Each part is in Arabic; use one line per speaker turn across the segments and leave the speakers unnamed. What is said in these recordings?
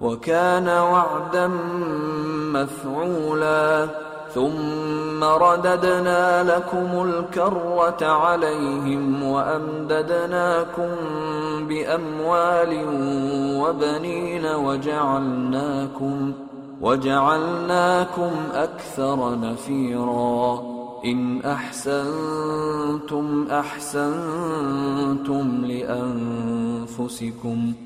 وكان وعدا مفعولا ثم رددنا لكم الكرة عليهم وأمددناكم بأموال وبنين وجعلناكم وجعلناكم أكثر نفيرا إن أحسنتم أحسنتم لأنفسكم ۖ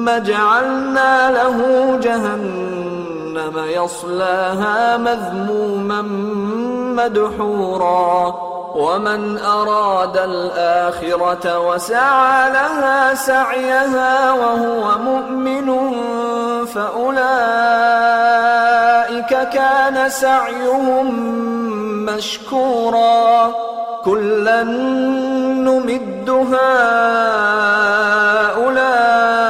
ثم جعلنا له جهنم يصلاها مذموما مدحورا ومن اراد الاخره وسعى لها سعيها وهو مؤمن فاولئك كان سعيهم مشكورا كلا نمد هؤلاء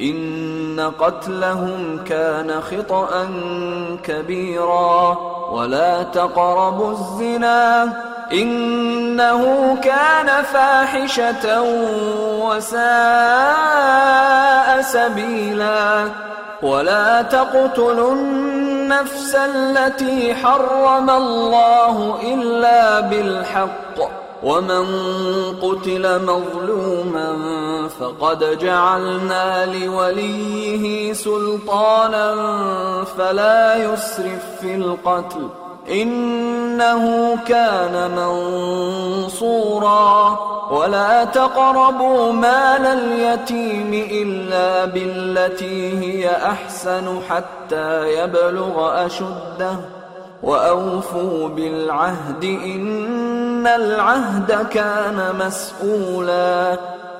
إن قتلهم كان خطأ كبيرا ولا تقربوا الزنا إنه كان فاحشة وساء سبيلا ولا تقتلوا النفس التي حرم الله إلا بالحق ومن قتل مظلوما فقد جعلنا لوليه سلطانا فلا يسرف في القتل انه كان منصورا ولا تقربوا مال اليتيم الا بالتي هي احسن حتى يبلغ اشده واوفوا بالعهد ان العهد كان مسؤولا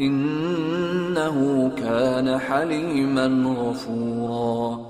إنه كان حليما غفورا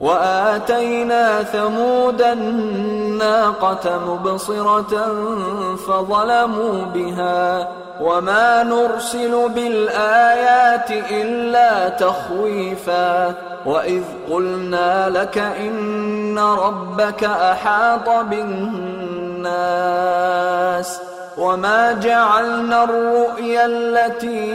واتينا ثمود الناقه مبصره فظلموا بها وما نرسل بالايات الا تخويفا واذ قلنا لك ان ربك احاط بالناس وما جعلنا الرؤيا التي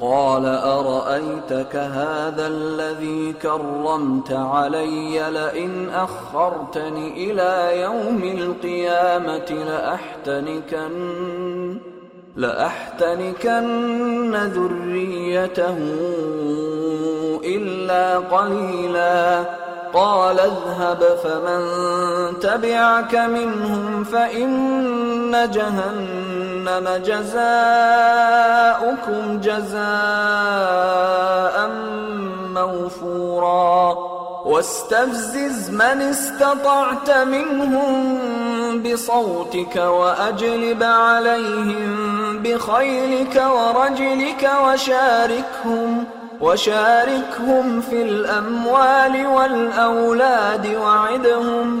قال ارايتك هذا الذي كرمت علي لئن اخرتني الى يوم القيامه لاحتنكن لاحتنكن ذريته الا قليلا قال اذهب فمن تبعك منهم فان جهنم جهنم جزاؤكم جزاء موفورا واستفزز من استطعت منهم بصوتك واجلب عليهم بخيلك ورجلك وشاركهم وشاركهم في الاموال والاولاد وعدهم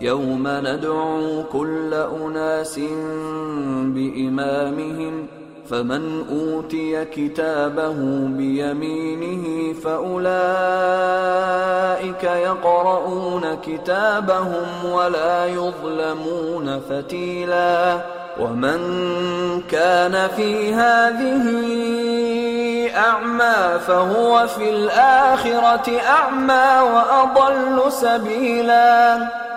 يوم ندعو كل اناس بامامهم فمن اوتي كتابه بيمينه فاولئك يقرؤون كتابهم ولا يظلمون فتيلا ومن كان في هذه اعمى فهو في الاخره اعمى واضل سبيلا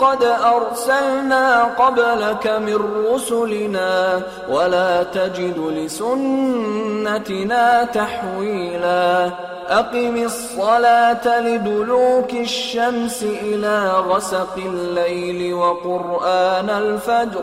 قد أرسلنا قبلك من رسلنا ولا تجد لسنتنا تحويلا أقم الصلاة لدلوك الشمس إلى غسق الليل وقرآن الفجر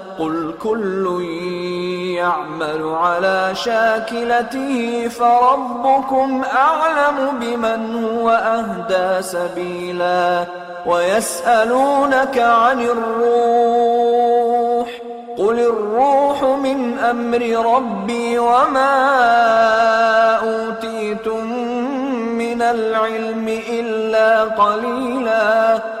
قل كل يعمل على شاكلته فربكم اعلم بمن هو اهدى سبيلا ويسالونك عن الروح قل الروح من امر ربي وما اوتيتم من العلم الا قليلا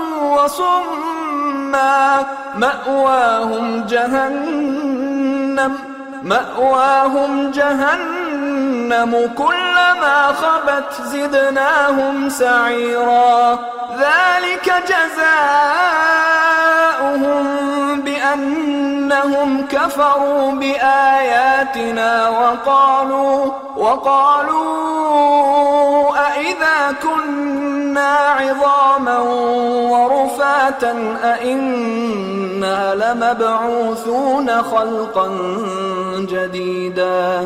وصما مأواهم جهنم مأواهم جهنم جهنم كلما خبت زدناهم سعيرا ذلك جزاؤهم بأنهم كفروا بآياتنا وقالوا وقالوا أإذا كنا عظاما ورفاتا أإنا لمبعوثون خلقا جديدا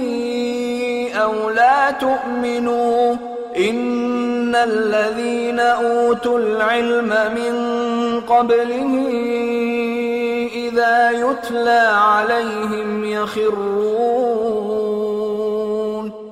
أو لا تؤمنوا إن الذين أوتوا العلم من قبله إذا يتلى عليهم يخرون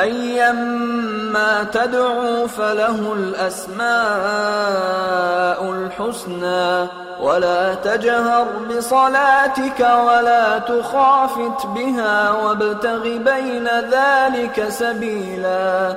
أيما تدعوا فله الأسماء الحسنى ولا تجهر بصلاتك ولا تخافت بها وابتغ بين ذلك سبيلاً